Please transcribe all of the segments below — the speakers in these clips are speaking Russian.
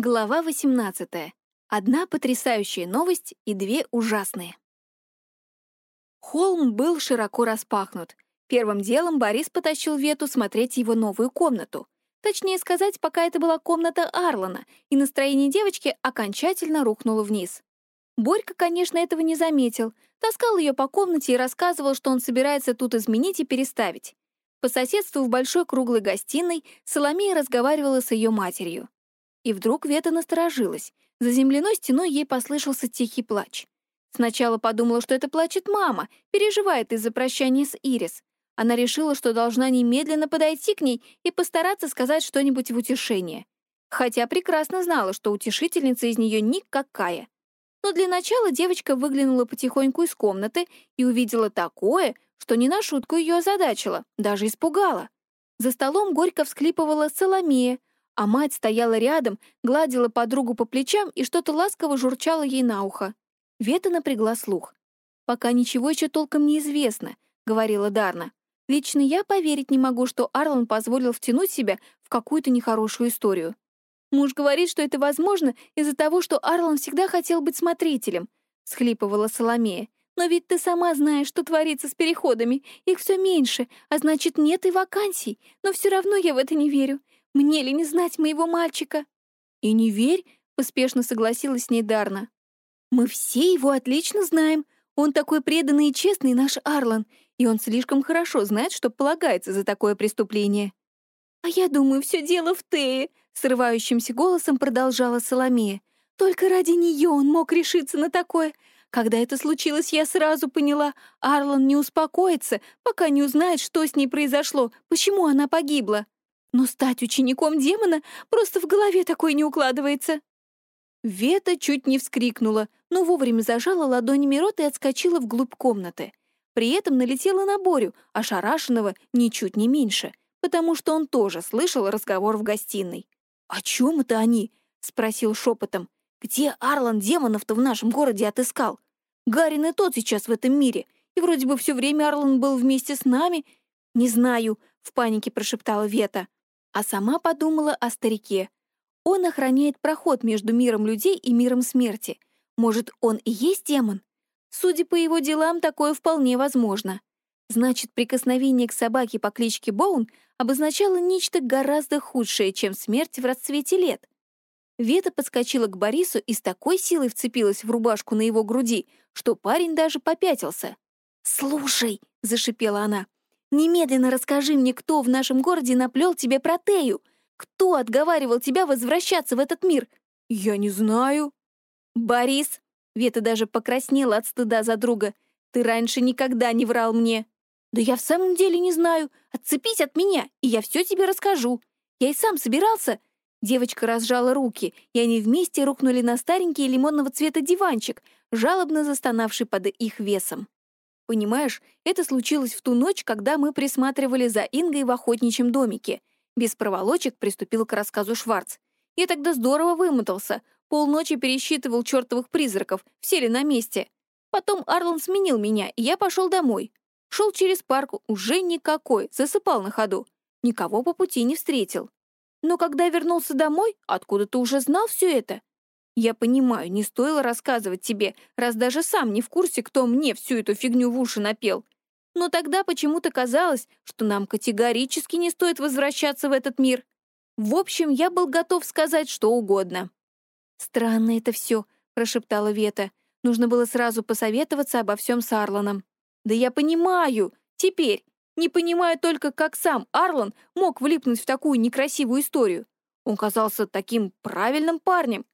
Глава 18. Одна потрясающая новость и две ужасные. Холм был широко распахнут. Первым делом Борис потащил Вету смотреть его новую комнату. Точнее сказать, пока это была комната Арлана, и настроение девочки окончательно рухнуло вниз. Борька, конечно, этого не заметил. Таскал ее по комнате и рассказывал, что он собирается тут изменить и переставить. По соседству в большой круглой гостиной Соломея разговаривала с ее матерью. И вдруг Вета насторожилась. За земляной стеной ей послышался тихий плач. Сначала подумала, что это плачет мама, переживает из-за прощания с Ирис. Она решила, что должна немедленно подойти к ней и постараться сказать что-нибудь в утешение. Хотя прекрасно знала, что утешительница из нее никакая. Но для начала девочка выглянула потихоньку из комнаты и увидела такое, что не на шутку ее озадачило, даже испугало. За столом горько всклипывала Соломея, а мать стояла рядом, гладила подругу по плечам и что-то ласково журчало ей на ухо. Вета напрягла слух. «Пока ничего еще толком не известно», — говорила Дарна. «Лично я поверить не могу, что Арлан позволил втянуть себя в какую-то нехорошую историю. Муж говорит, что это возможно из-за того, что Арлан всегда хотел быть смотрителем», — схлипывала Соломея. «Но ведь ты сама знаешь, что творится с переходами. Их все меньше, а значит, нет и вакансий. Но все равно я в это не верю. Мне ли не знать моего мальчика?» «И не верь», — поспешно согласилась с ней Дарна. «Мы все его отлично знаем. Он такой преданный и честный наш Арлан, и он слишком хорошо знает, что полагается за такое преступление». «А я думаю, все дело в Тее», — срывающимся голосом продолжала Соломея. «Только ради нее он мог решиться на такое. Когда это случилось, я сразу поняла, Арлан не успокоится, пока не узнает, что с ней произошло, почему она погибла. Но стать учеником демона просто в голове такое не укладывается. Вета чуть не вскрикнула, но вовремя зажала ладонями рот и отскочила вглубь комнаты. При этом налетела на Борю, ошарашенного ничуть не меньше, потому что он тоже слышал разговор в гостиной. «О чем это они?» — спросил шепотом. «Где Арлан демонов-то в нашем городе отыскал? Гарин и тот сейчас в этом мире, и вроде бы все время Арлан был вместе с нами». «Не знаю», — в панике прошептала Вета а сама подумала о старике. Он охраняет проход между миром людей и миром смерти. Может, он и есть демон? Судя по его делам, такое вполне возможно. Значит, прикосновение к собаке по кличке Боун обозначало нечто гораздо худшее, чем смерть в расцвете лет. Вета подскочила к Борису и с такой силой вцепилась в рубашку на его груди, что парень даже попятился. «Слушай», — зашипела она, Немедленно расскажи мне, кто в нашем городе наплел тебе про Тею. Кто отговаривал тебя возвращаться в этот мир? Я не знаю. Борис, Вета даже покраснела от стыда за друга. Ты раньше никогда не врал мне. Да я в самом деле не знаю. Отцепись от меня, и я все тебе расскажу. Я и сам собирался. Девочка разжала руки, и они вместе рухнули на старенький лимонного цвета диванчик, жалобно застонавший под их весом. Понимаешь, это случилось в ту ночь, когда мы присматривали за Ингой в охотничьем домике. Без проволочек приступил к рассказу Шварц. Я тогда здорово вымотался. Полночи пересчитывал чертовых призраков, все ли на месте. Потом Арлан сменил меня, и я пошел домой. Шел через парк, уже никакой, засыпал на ходу. Никого по пути не встретил. Но когда вернулся домой, откуда ты уже знал все это? Я понимаю, не стоило рассказывать тебе, раз даже сам не в курсе, кто мне всю эту фигню в уши напел. Но тогда почему-то казалось, что нам категорически не стоит возвращаться в этот мир. В общем, я был готов сказать что угодно. «Странно это все», — прошептала Вета. Нужно было сразу посоветоваться обо всем с Арланом. «Да я понимаю. Теперь. Не понимаю только, как сам Арлан мог влипнуть в такую некрасивую историю. Он казался таким правильным парнем,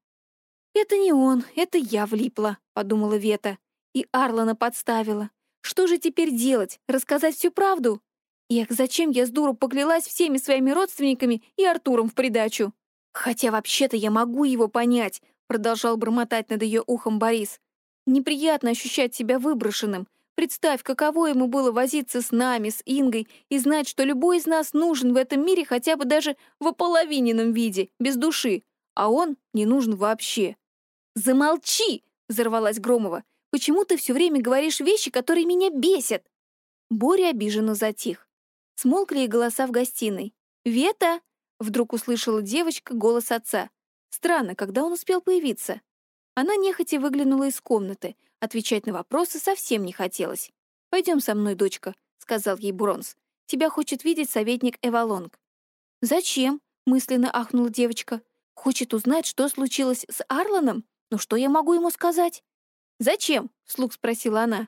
«Это не он, это я влипла», — подумала Вета. И Арлана подставила. «Что же теперь делать? Рассказать всю правду?» Эх, зачем я с дуру поклялась всеми своими родственниками и Артуром в придачу? Хотя вообще-то я могу его понять, продолжал бормотать над ее ухом Борис. Неприятно ощущать себя выброшенным. Представь, каково ему было возиться с нами, с Ингой, и знать, что любой из нас нужен в этом мире хотя бы даже в ополовиненном виде, без души, а он не нужен вообще. «Замолчи!» — взорвалась Громова. «Почему ты все время говоришь вещи, которые меня бесят?» Боря обиженно затих. Смолкли и голоса в гостиной. «Вета!» — вдруг услышала девочка голос отца. Странно, когда он успел появиться. Она нехотя выглянула из комнаты. Отвечать на вопросы совсем не хотелось. «Пойдем со мной, дочка», — сказал ей Бронс. «Тебя хочет видеть советник Эвалонг». «Зачем?» — мысленно ахнула девочка. «Хочет узнать, что случилось с Арланом? Ну что я могу ему сказать?» «Зачем?» — вслух спросила она.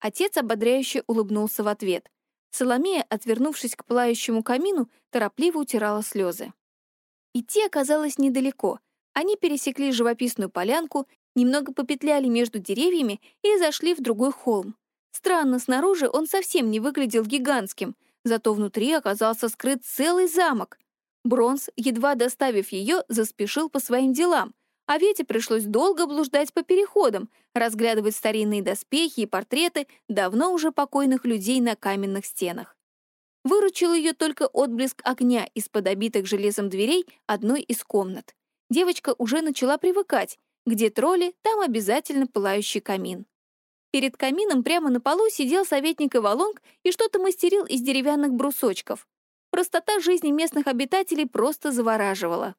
Отец ободряюще улыбнулся в ответ. Соломея, отвернувшись к пылающему камину, торопливо утирала слезы. Идти оказалось недалеко. Они пересекли живописную полянку, немного попетляли между деревьями и зашли в другой холм. Странно, снаружи он совсем не выглядел гигантским, зато внутри оказался скрыт целый замок. Бронз, едва доставив ее, заспешил по своим делам, а Вете пришлось долго блуждать по переходам, разглядывать старинные доспехи и портреты давно уже покойных людей на каменных стенах. Выручил ее только отблеск огня из-под обитых железом дверей одной из комнат. Девочка уже начала привыкать. Где тролли, там обязательно пылающий камин. Перед камином прямо на полу сидел советник Иволонг и что-то мастерил из деревянных брусочков. Простота жизни местных обитателей просто завораживала.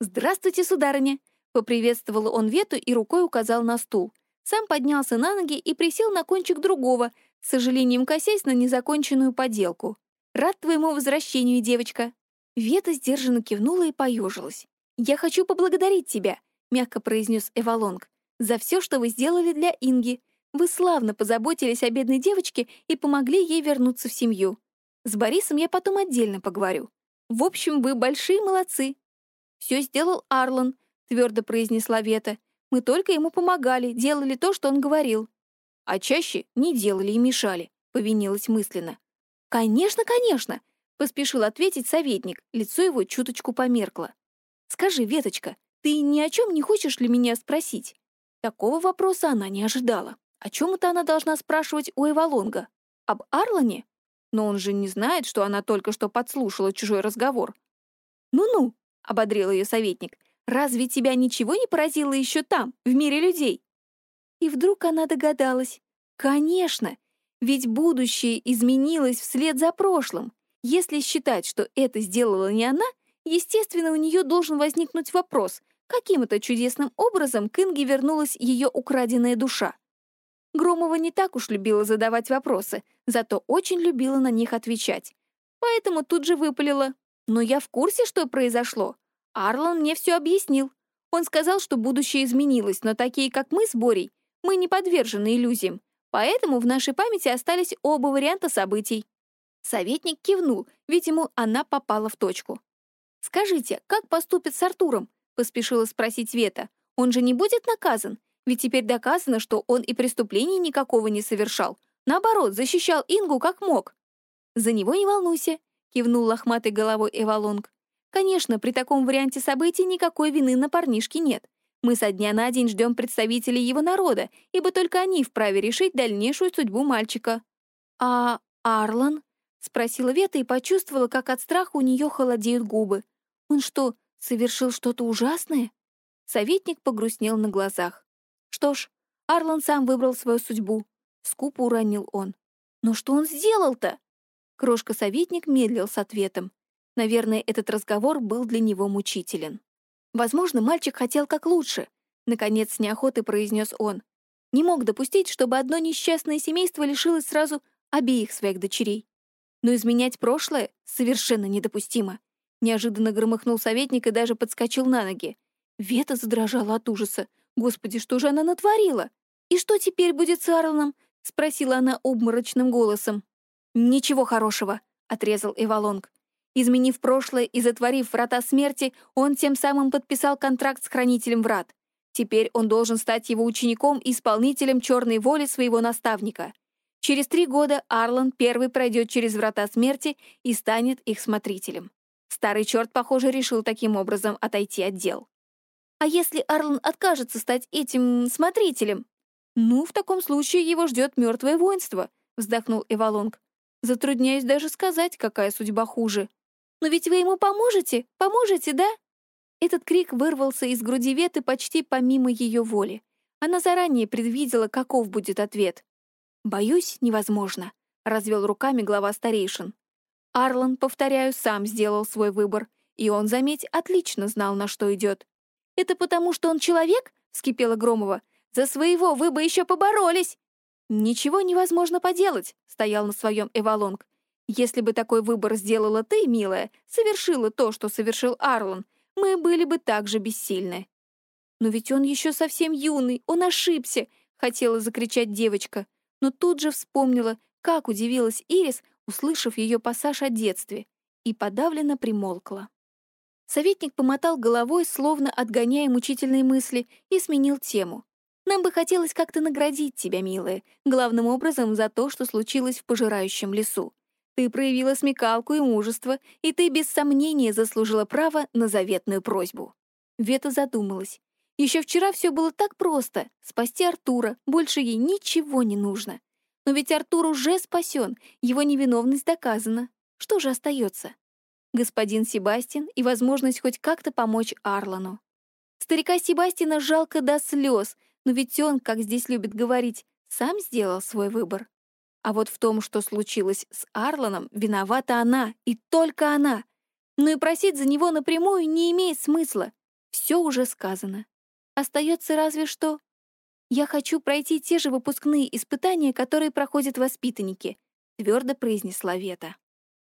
«Здравствуйте, сударыня!» — поприветствовал он Вету и рукой указал на стул. Сам поднялся на ноги и присел на кончик другого, с сожалением косясь на незаконченную поделку. «Рад твоему возвращению, девочка!» Вета сдержанно кивнула и поежилась. «Я хочу поблагодарить тебя», — мягко произнес Эвалонг, «за все, что вы сделали для Инги. Вы славно позаботились о бедной девочке и помогли ей вернуться в семью. С Борисом я потом отдельно поговорю. В общем, вы большие молодцы». «Все сделал Арлан», — твердо произнесла Вета. «Мы только ему помогали, делали то, что он говорил». «А чаще не делали и мешали», — повинилась мысленно. «Конечно, конечно», — поспешил ответить советник, лицо его чуточку померкло. «Скажи, Веточка, ты ни о чем не хочешь ли меня спросить?» Такого вопроса она не ожидала. О чем это она должна спрашивать у Эвалонга? Об Арлане? Но он же не знает, что она только что подслушала чужой разговор. «Ну-ну», — ободрил ее советник, «разве тебя ничего не поразило еще там, в мире людей?» И вдруг она догадалась. «Конечно, ведь будущее изменилось вслед за прошлым. Если считать, что это сделала не она, Естественно, у нее должен возникнуть вопрос, каким это чудесным образом к Инге вернулась ее украденная душа. Громова не так уж любила задавать вопросы, зато очень любила на них отвечать. Поэтому тут же выпалила. «Но я в курсе, что произошло. Арлан мне все объяснил. Он сказал, что будущее изменилось, но такие, как мы с Борей, мы не подвержены иллюзиям. Поэтому в нашей памяти остались оба варианта событий». Советник кивнул, ведь ему она попала в точку. «Скажите, как поступит с Артуром?» — поспешила спросить Вета. «Он же не будет наказан? Ведь теперь доказано, что он и преступлений никакого не совершал. Наоборот, защищал Ингу как мог». «За него не волнуйся», — кивнул лохматой головой Эвалонг. «Конечно, при таком варианте событий никакой вины на парнишке нет. Мы со дня на день ждем представителей его народа, ибо только они вправе решить дальнейшую судьбу мальчика». «А Арлан?» — спросила Вета и почувствовала, как от страха у нее холодеют губы. «Он что, совершил что-то ужасное?» Советник погрустнел на глазах. «Что ж, Арлан сам выбрал свою судьбу», — скупо уронил он. «Но что он сделал-то?» Крошка-советник медлил с ответом. Наверное, этот разговор был для него мучителен. Возможно, мальчик хотел как лучше. Наконец, с неохотой произнес он. Не мог допустить, чтобы одно несчастное семейство лишилось сразу обеих своих дочерей. Но изменять прошлое совершенно недопустимо. Неожиданно громыхнул советник и даже подскочил на ноги. Вета задрожала от ужаса. Господи, что же она натворила? «И что теперь будет с Арланом?» — спросила она обморочным голосом. «Ничего хорошего», — отрезал Эвалонг. Изменив прошлое и затворив врата смерти, он тем самым подписал контракт с Хранителем Врат. Теперь он должен стать его учеником и исполнителем черной воли своего наставника. Через три года Арлан первый пройдет через врата смерти и станет их смотрителем. Старый черт, похоже, решил таким образом отойти от дел. А если Арлан откажется стать этим смотрителем? Ну, в таком случае его ждет мертвое воинство, вздохнул Эвалонг. Затрудняюсь даже сказать, какая судьба хуже. Но ведь вы ему поможете? Поможете, да? Этот крик вырвался из груди Веты почти помимо ее воли. Она заранее предвидела, каков будет ответ. «Боюсь, невозможно», — развел руками глава старейшин. Арлан, повторяю, сам сделал свой выбор, и он, заметь, отлично знал, на что идет. Это потому, что он человек?» — вскипела Громова. «За своего вы бы еще поборолись!» «Ничего невозможно поделать», — стоял на своем Эвалонг. «Если бы такой выбор сделала ты, милая, совершила то, что совершил Арлан, мы были бы также бессильны». «Но ведь он еще совсем юный, он ошибся!» — хотела закричать девочка, но тут же вспомнила, как удивилась Ирис, услышав ее пассаж о детстве, и подавленно примолкла. Советник помотал головой, словно отгоняя мучительные мысли, и сменил тему. «Нам бы хотелось как-то наградить тебя, милая, главным образом за то, что случилось в пожирающем лесу. Ты проявила смекалку и мужество, и ты без сомнения заслужила право на заветную просьбу». Вета задумалась. Еще вчера все было так просто — спасти Артура, больше ей ничего не нужно. Но ведь Артур уже спасен, его невиновность доказана. Что же остается? Господин Себастьян и возможность хоть как-то помочь Арлану. Старика Себастьяна жалко до слез, но ведь он, как здесь любят говорить, сам сделал свой выбор. А вот в том, что случилось с Арланом, виновата она, и только она. Но и просить за него напрямую не имеет смысла. Все уже сказано. Остается разве что... «Я хочу пройти те же выпускные испытания, которые проходят воспитанники», — твердо произнесла Вета.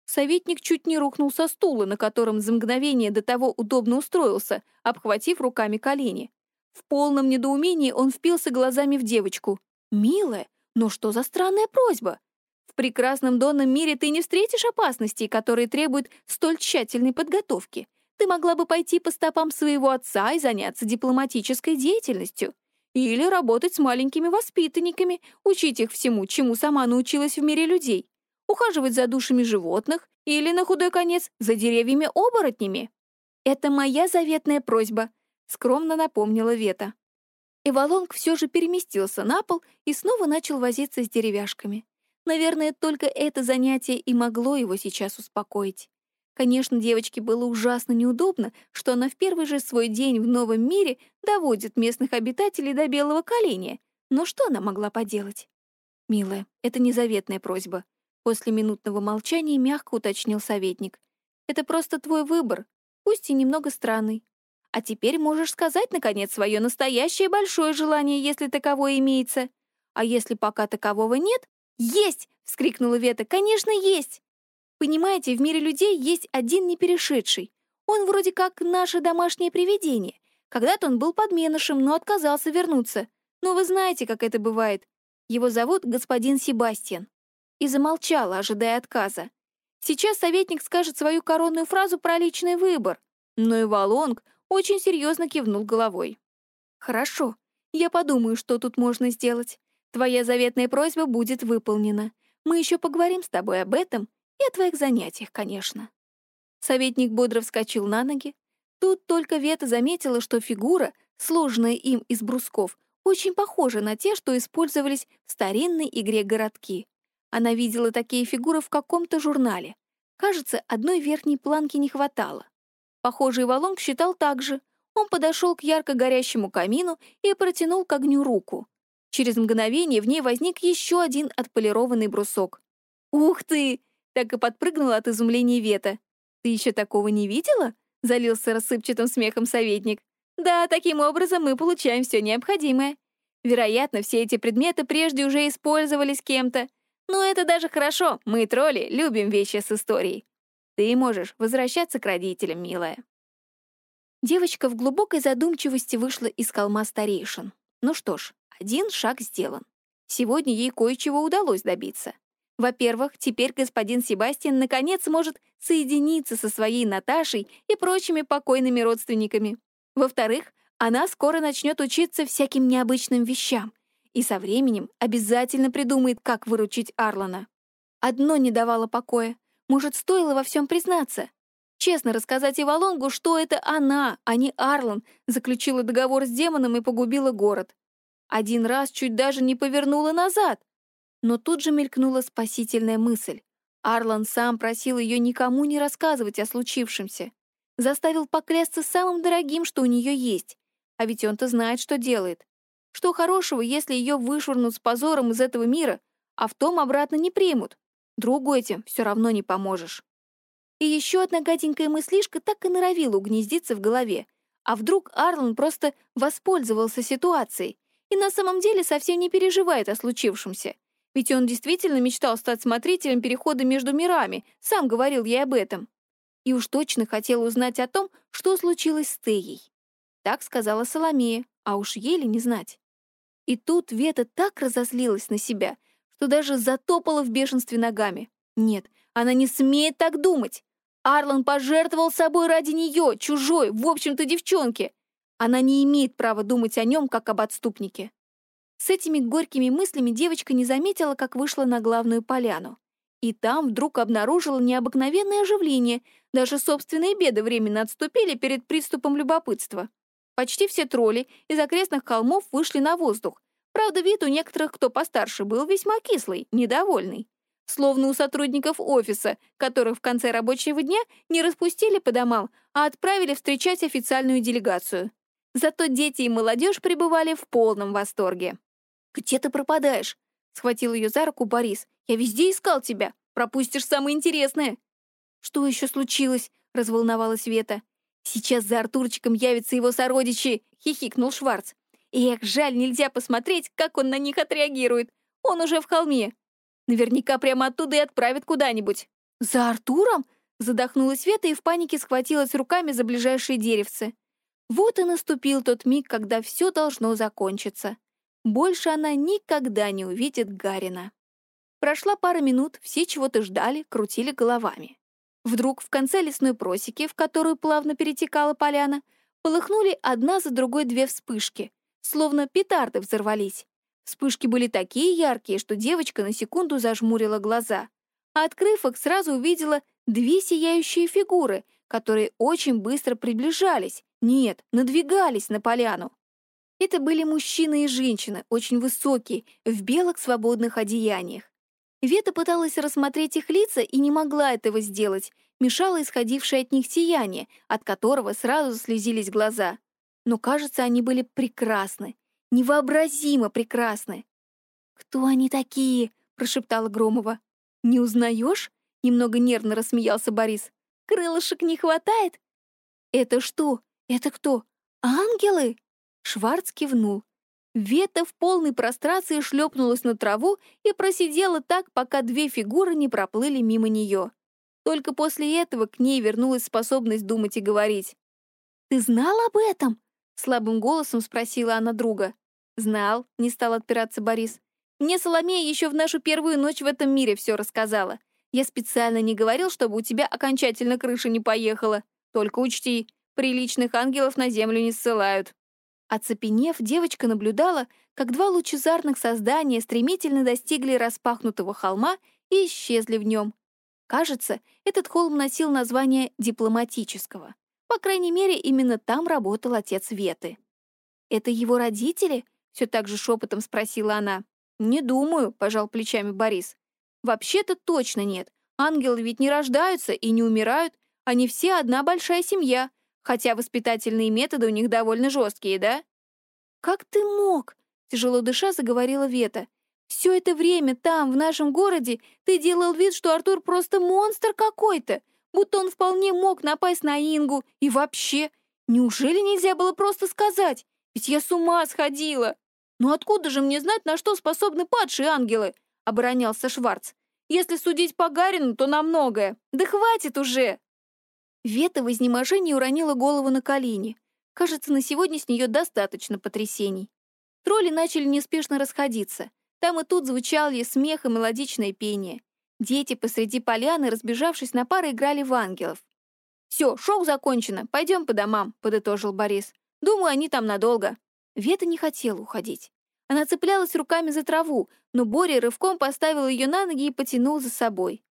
Советник чуть не рухнул со стула, на котором за мгновение до того удобно устроился, обхватив руками колени. В полном недоумении он впился глазами в девочку. «Милая, но что за странная просьба? В прекрасном донном мире ты не встретишь опасностей, которые требуют столь тщательной подготовки. Ты могла бы пойти по стопам своего отца и заняться дипломатической деятельностью. Или работать с маленькими воспитанниками, учить их всему, чему сама научилась в мире людей. Ухаживать за душами животных или, на худой конец, за деревьями-оборотнями. Это моя заветная просьба, скромно напомнила Вета. Эвалонг все же переместился на пол и снова начал возиться с деревяшками. Наверное, только это занятие и могло его сейчас успокоить. Конечно, девочке было ужасно неудобно, что она в первый же свой день в новом мире доводит местных обитателей до белого коленя. Но что она могла поделать? «Милая, это не заветная просьба», — после минутного молчания мягко уточнил советник. «Это просто твой выбор, пусть и немного странный. А теперь можешь сказать, наконец, свое настоящее большое желание, если таковое имеется. А если пока такового нет...» «Есть!» — вскрикнула Вета. «Конечно, есть!» Понимаете, в мире людей есть один неперешедший. Он вроде как наше домашнее привидение. Когда-то он был подменышем, но отказался вернуться. Но вы знаете, как это бывает. Его зовут господин Себастьян. И замолчала, ожидая отказа. Сейчас советник скажет свою коронную фразу про личный выбор. Но и Валонг очень серьезно кивнул головой. «Хорошо, я подумаю, что тут можно сделать. Твоя заветная просьба будет выполнена. Мы еще поговорим с тобой об этом и о твоих занятиях, конечно». Советник бодро вскочил на ноги. Тут только Вета заметила, что фигура, сложенная им из брусков, очень похожа на те, что использовались в старинной игре «Городки». Она видела такие фигуры в каком-то журнале. Кажется, одной верхней планки не хватало. Похожий Валонг считал так же. Он подошел к ярко горящему камину и протянул к огню руку. Через мгновение в ней возник еще один отполированный брусок. «Ух ты! Так и подпрыгнула от изумления Вета. «Ты еще такого не видела?» — залился рассыпчатым смехом советник. «Да, таким образом мы получаем все необходимое. Вероятно, все эти предметы прежде уже использовались кем-то. Но это даже хорошо, мы, тролли, любим вещи с историей. Ты можешь возвращаться к родителям, милая». Девочка в глубокой задумчивости вышла из холма старейшин. Ну что ж, один шаг сделан. Сегодня ей кое-чего удалось добиться. Во-первых, теперь господин Себастьян наконец может соединиться со своей Наташей и прочими покойными родственниками. Во-вторых, она скоро начнет учиться всяким необычным вещам и со временем обязательно придумает, как выручить Арлана. Одно не давало покоя. Может, стоило во всем признаться? Честно рассказать Ивалонгу, что это она, а не Арлан, заключила договор с демоном и погубила город. Один раз чуть даже не повернула назад. Но тут же мелькнула спасительная мысль. Арлан сам просил ее никому не рассказывать о случившемся. Заставил поклясться самым дорогим, что у нее есть. А ведь он-то знает, что делает. Что хорошего, если ее вышвырнут с позором из этого мира, а в том обратно не примут? Другу этим все равно не поможешь. И еще одна гаденькая мыслишка так и норовила угнездиться в голове. А вдруг Арлан просто воспользовался ситуацией и на самом деле совсем не переживает о случившемся? Ведь он действительно мечтал стать смотрителем перехода между мирами, сам говорил ей об этом. И уж точно хотел узнать о том, что случилось с Теей. Так сказала Соломея, а уж еле не знать. И тут Вета так разозлилась на себя, что даже затопала в бешенстве ногами. Нет, она не смеет так думать. Арлан пожертвовал собой ради нее, чужой, в общем-то, девчонки. Она не имеет права думать о нем, как об отступнике. С этими горькими мыслями девочка не заметила, как вышла на главную поляну. И там вдруг обнаружила необыкновенное оживление. Даже собственные беды временно отступили перед приступом любопытства. Почти все тролли из окрестных холмов вышли на воздух. Правда, вид у некоторых, кто постарше, был весьма кислый, недовольный. Словно у сотрудников офиса, которых в конце рабочего дня не распустили по домам, а отправили встречать официальную делегацию. Зато дети и молодежь пребывали в полном восторге. «Где ты пропадаешь?» — схватил ее за руку Борис. «Я везде искал тебя. Пропустишь самое интересное». «Что еще случилось?» — разволновалась Вета. «Сейчас за Артурчиком явятся его сородичи!» — хихикнул Шварц. «Эх, жаль, нельзя посмотреть, как он на них отреагирует. Он уже в холме. Наверняка прямо оттуда и отправит куда-нибудь». «За Артуром?» — задохнулась Вета и в панике схватилась руками за ближайшие деревцы. Вот и наступил тот миг, когда все должно закончиться. Больше она никогда не увидит Гарина. Прошла пара минут, все чего-то ждали, крутили головами. Вдруг в конце лесной просеки, в которую плавно перетекала поляна, полыхнули одна за другой две вспышки, словно петарды взорвались. Вспышки были такие яркие, что девочка на секунду зажмурила глаза. А открыв их, сразу увидела две сияющие фигуры, которые очень быстро приближались, нет, надвигались на поляну. Это были мужчина и женщина, очень высокие, в белых свободных одеяниях. Вета пыталась рассмотреть их лица и не могла этого сделать, мешало исходившее от них сияние, от которого сразу слезились глаза. Но, кажется, они были прекрасны, невообразимо прекрасны. «Кто они такие?» — прошептала Громова. «Не узнаешь?» — немного нервно рассмеялся Борис. «Крылышек не хватает?» «Это что? Это кто? Ангелы?» Шварц кивнул. Вета в полной прострации шлепнулась на траву и просидела так, пока две фигуры не проплыли мимо нее. Только после этого к ней вернулась способность думать и говорить. «Ты знал об этом?» — слабым голосом спросила она друга. «Знал», — не стал отпираться Борис. «Мне Соломея еще в нашу первую ночь в этом мире все рассказала. Я специально не говорил, чтобы у тебя окончательно крыша не поехала. Только учти, приличных ангелов на землю не ссылают». Оцепенев, девочка наблюдала, как два лучезарных создания стремительно достигли распахнутого холма и исчезли в нем. Кажется, этот холм носил название дипломатического. По крайней мере, именно там работал отец Веты. «Это его родители?» — все так же шепотом спросила она. «Не думаю», — пожал плечами Борис. «Вообще-то точно нет. Ангелы ведь не рождаются и не умирают. Они все одна большая семья. Хотя воспитательные методы у них довольно жесткие, да? «Как ты мог?» — тяжело дыша заговорила Вета. «Все это время там, в нашем городе, ты делал вид, что Артур просто монстр какой-то, будто он вполне мог напасть на Ингу. И вообще, неужели нельзя было просто сказать? Ведь я с ума сходила!» «Ну откуда же мне знать, на что способны падшие ангелы?» — оборонялся Шварц. «Если судить по Гарину, то на многое. Да хватит уже!» Вета в изнеможении уронила голову на колени. Кажется, на сегодня с нее достаточно потрясений. Тролли начали неспешно расходиться. Там и тут звучали смех и мелодичное пение. Дети посреди поляны, разбежавшись на пары, играли в ангелов. «Все, шоу закончено, пойдем по домам», — подытожил Борис. «Думаю, они там надолго». Вета не хотела уходить. Она цеплялась руками за траву, но Боря рывком поставил ее на ноги и потянул за собой.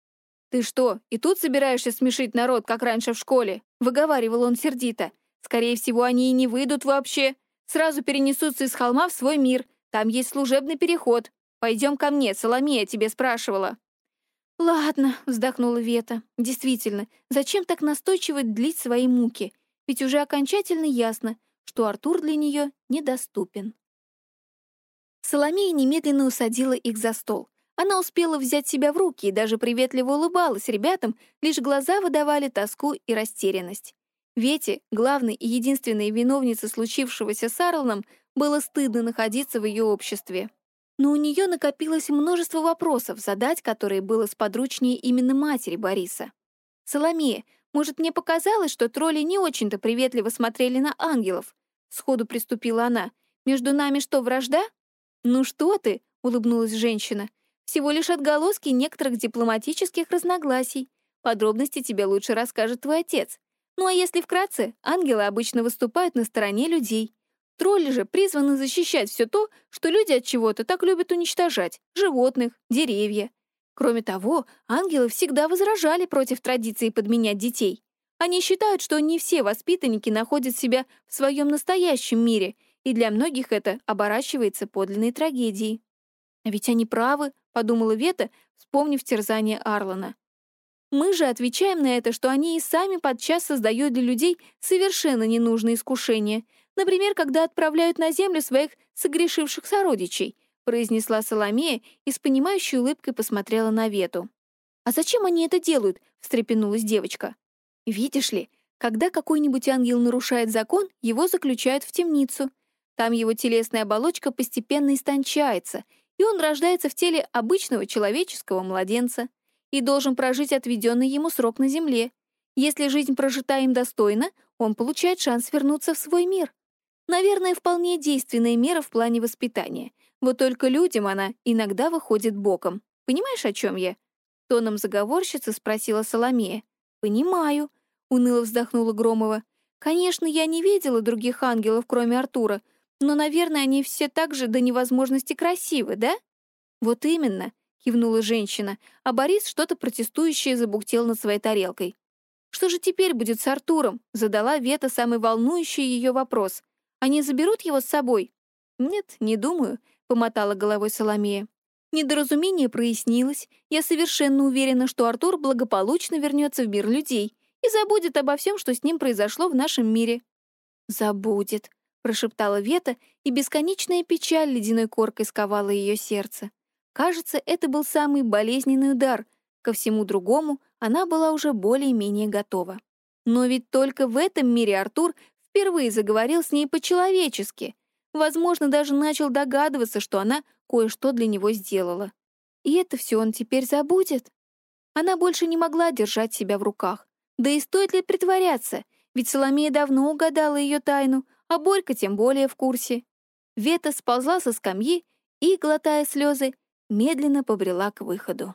«Ты что, и тут собираешься смешить народ, как раньше в школе?» — выговаривал он сердито. «Скорее всего, они и не выйдут вообще. Сразу перенесутся из холма в свой мир. Там есть служебный переход. Пойдем ко мне, Соломея тебе спрашивала». «Ладно», — вздохнула Вета. «Действительно, зачем так настойчиво длить свои муки? Ведь уже окончательно ясно, что Артур для нее недоступен». Соломея немедленно усадила их за стол. Она успела взять себя в руки и даже приветливо улыбалась ребятам, лишь глаза выдавали тоску и растерянность. Вете, главной и единственной виновнице случившегося с Арланом, было стыдно находиться в ее обществе. Но у нее накопилось множество вопросов, задать которые было сподручнее именно матери Бориса. «Соломея, может, мне показалось, что тролли не очень-то приветливо смотрели на ангелов?» Сходу приступила она. «Между нами что, вражда?» «Ну что ты?» — улыбнулась женщина. «Всего лишь отголоски некоторых дипломатических разногласий. Подробности тебе лучше расскажет твой отец. Ну а если вкратце, ангелы обычно выступают на стороне людей. Тролли же призваны защищать все то, что люди от чего-то так любят уничтожать — животных, деревья. Кроме того, ангелы всегда возражали против традиции подменять детей. Они считают, что не все воспитанники находят себя в своем настоящем мире, и для многих это оборачивается подлинной трагедией. «А ведь они правы», — подумала Вета, вспомнив терзание Арлана. Мы же отвечаем на это, что они и сами подчас создают для людей совершенно ненужные искушения, например, когда отправляют на землю своих согрешивших сородичей, произнесла Соломея и с понимающей улыбкой посмотрела на Вету. «А зачем они это делают?» — встрепенулась девочка. «Видишь ли, когда какой-нибудь ангел нарушает закон, его заключают в темницу. Там его телесная оболочка постепенно истончается, и он рождается в теле обычного человеческого младенца и должен прожить отведенный ему срок на земле. Если жизнь прожита им достойно, он получает шанс вернуться в свой мир. Наверное, вполне действенная мера в плане воспитания. Вот только людям она иногда выходит боком. Понимаешь, о чем я?» Тоном заговорщицы спросила Соломея. «Понимаю», — уныло вздохнула Громова. «Конечно, я не видела других ангелов, кроме Артура, но, наверное, они все так же до невозможности красивы, да?» «Вот именно», — кивнула женщина, а Борис что-то протестующее забуктел над своей тарелкой. «Что же теперь будет с Артуром?» — задала Вета самый волнующий ее вопрос. «Они заберут его с собой?» «Нет, не думаю», — помотала головой Соломея. Недоразумение прояснилось. Я совершенно уверена, что Артур благополучно вернется в мир людей и забудет обо всем, что с ним произошло в нашем мире. «Забудет», — прошептала Вета, и бесконечная печаль ледяной коркой сковала ее сердце. Кажется, это был самый болезненный удар. Ко всему другому она была уже более-менее готова. Но ведь только в этом мире Артур впервые заговорил с ней по-человечески. Возможно, даже начал догадываться, что она кое-что для него сделала. И это все он теперь забудет. Она больше не могла держать себя в руках. Да и стоит ли притворяться, ведь Соломея давно угадала ее тайну, а Борька тем более в курсе. Вета сползла со скамьи и, глотая слезы, медленно побрела к выходу.